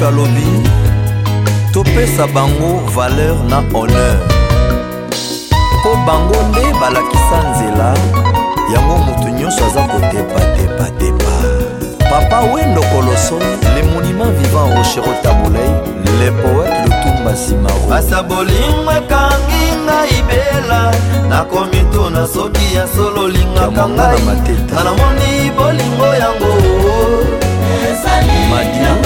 mosusu alobi topesa bango valeur na honeur mpo bango nde balakisa nzela yango moto nyonso aza kotepatepatepa papa wendo koloso le monument vivant rochero tabolei le poete lutumba simao asa bolingo ekangi ngai bela nakomituna soki ya solo olingaka ngai nga namoni bolingo yango madia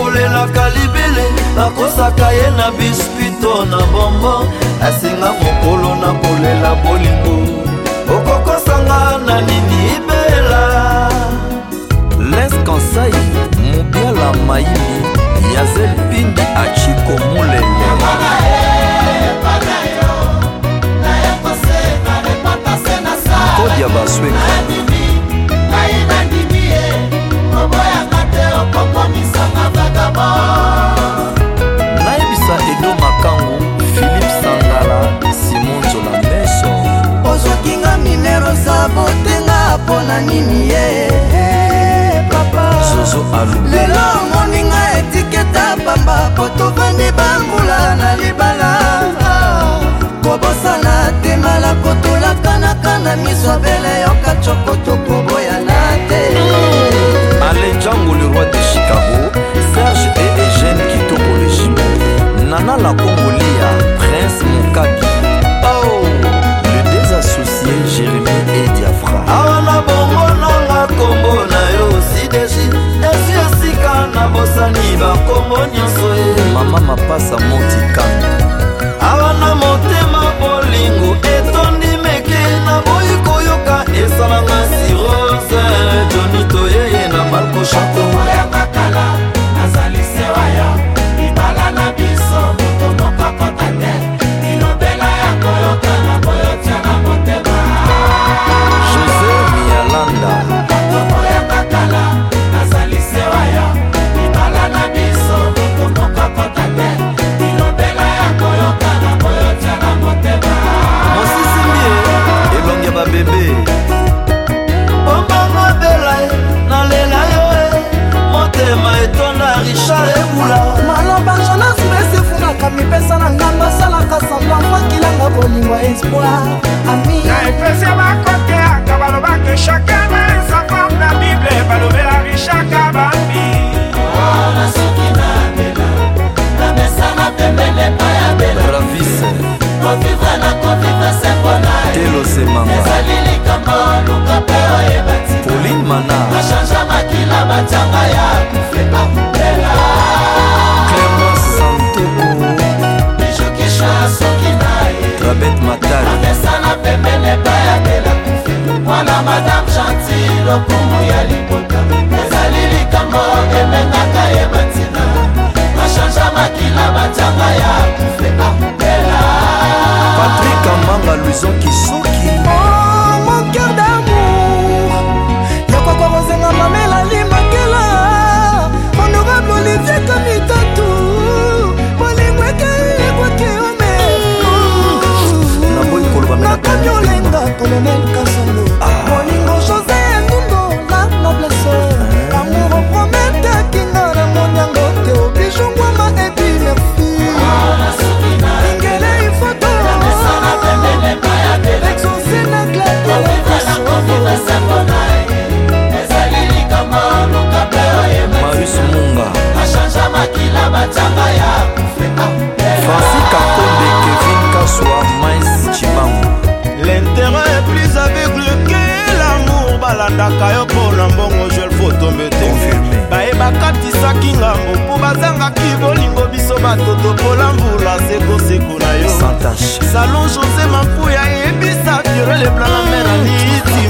nakolelaka libele nakosaka ye na bispito na bombo asenga mokolo nakolela bolingo okokosanga na nini ibela les kansai mobiala mayimi yazelpindi aciko mulele kodi ya basweka motema nayebisa edo makangu philipe sangala simon jola meso ozwakinga nimero za botenga mpo na nini ye papa zozo alu lelo omoninga etiketa pamba po tovandi bambula na bango nyonso mama mapasa motikanga espoir ami na efese bakoteaka balobaki chakan eza comme na bible balobelaki chaka bambi ona soki na bela namesana pembene epai ya belavis kovivre na kovivre se mpona ezali likambo luka mpe oyeba ti pauline mana nashanja makila batianga ya neti lokumu ya libota ezali likambo emengaka ye bantina bashanja makila batianga ya kufeka ela patrik amanga luizon kisuki elaki bolingo biso bato topola mbula sekoseko na yo salon jose mafuya eyebisa fiore leblan la mer aniti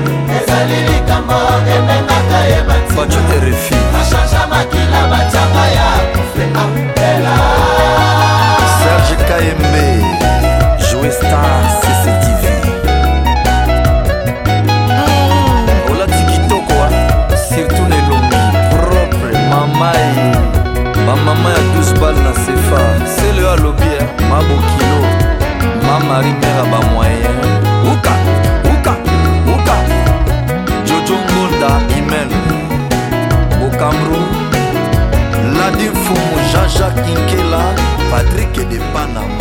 na bamoyen uka uka uka jojo ngunda imel okamru ladi mfumu jean-jacques inkela patrik de panama